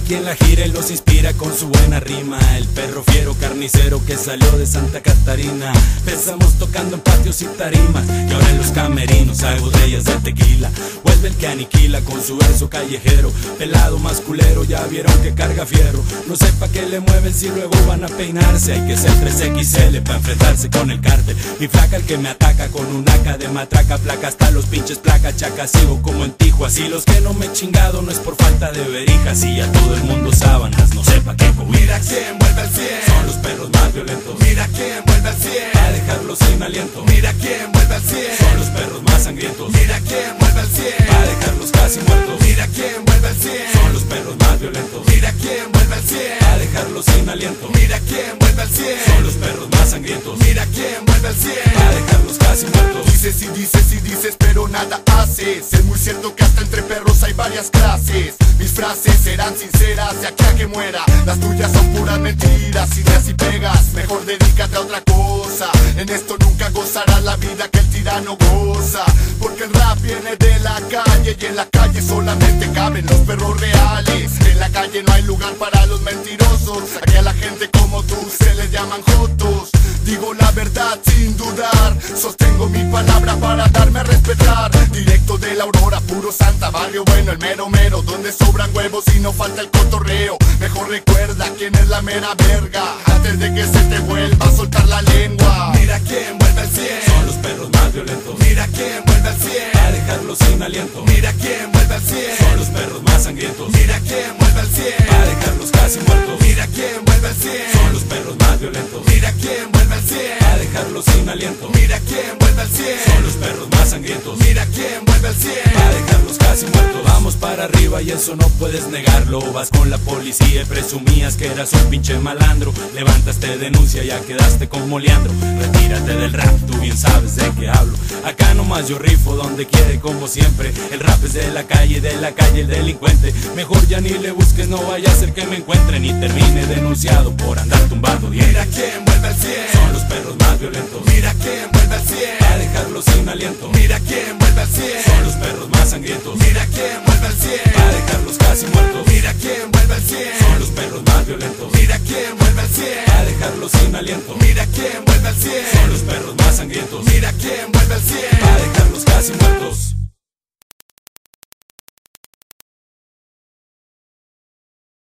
quien la gira y los inspira con su buena rima. El perro fiero carnicero que salió de Santa Catarina. Empezamos tocando en patios y tarimas. Y ahora en los camerinos hay botellas de tequila. Vuelve el que aniquila con su verso callejero. Pelado masculero, ya vieron que carga fierro. No sepa qué le mueven si luego van a peinarse. Hay que ser 3XL para enfrentarse con el cártel. Mi flaca el que me ataca con un AK de matraca. Placa hasta los pinches placas. Chaca sigo como en Tijuas. Y los que no me he chingado no es por falta de verijas. Y ya todo el mundo sábanas, no sepa qué Mira quién vuelve al 100 Son los perros más violentos. Mira quién vuelve al 100 A dejarlos sin aliento. Mira quién vuelve al 100 Son los perros más sangrientos. Mira quién vuelve al 100 A dejarlos casi muertos. Mira quién vuelve al 100 Son los perros más violentos. Mira quién vuelve al 100 A dejarlos sin aliento. Mira quién vuelve al 100 Son los perros más sangrientos. Mira quién vuelve al 100 Dices y dices y dices pero nada haces. Es muy cierto que hasta entre perros hay varias clases. Mis frases serán sinceras de aquí a que muera. Las tuyas son puras mentiras Si así pegas. Mejor dedícate a otra cosa. En esto nunca gozarás la vida que el tirano goza. Porque el rap viene de la calle Y en la calle solamente caben los perros reales. En la calle no hay lugar para los mentirosos. Aquí a la gente como tú se les llaman jotos. Digo la verdad sin dudar Mi palabra para darme a respetar Directo de la aurora, puro santa Barrio bueno, el mero mero Donde sobran huevos y no falta el cotorreo Mejor recuerda quién es la mera verga Antes de que se te vuelva a soltar la lengua Mira quién vuelve al 100 Son los perros más violentos. Mira quién vuelve al 100 A dejarlos sin aliento. Mira quién vuelve al 100 Son los perros más sangrientos. Mira quién vuelve al 100 A dejarlos casi muertos. Mira quién vuelve al 100 Son los perros más violentos. Mira quién vuelve al 100 A dejarlos sin aliento. Y eso no puedes negarlo. Vas con la policía y presumías que eras un pinche malandro. Levantaste denuncia, ya quedaste como Leandro. Retírate del rap, tú bien sabes de qué hablo. Acá nomás yo rifo donde quiere, como siempre. El rap es de la calle, de la calle el delincuente. Mejor ya ni le busques, no vaya a ser que me encuentren y termine denunciado por andar tumbando Mira dientes. quién vuelve al 100 Son los perros más violentos. Mira quién vuelve al 100 A dejarlos sin aliento. Mira quién vuelve al 100 Son los perros más sangrientos. Mira Mira quién vuelve al 100 Son los perros más sangrientos. Mira quién vuelve al 100 A dejarlos casi muertos.